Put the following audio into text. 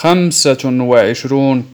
خمسة وعشرون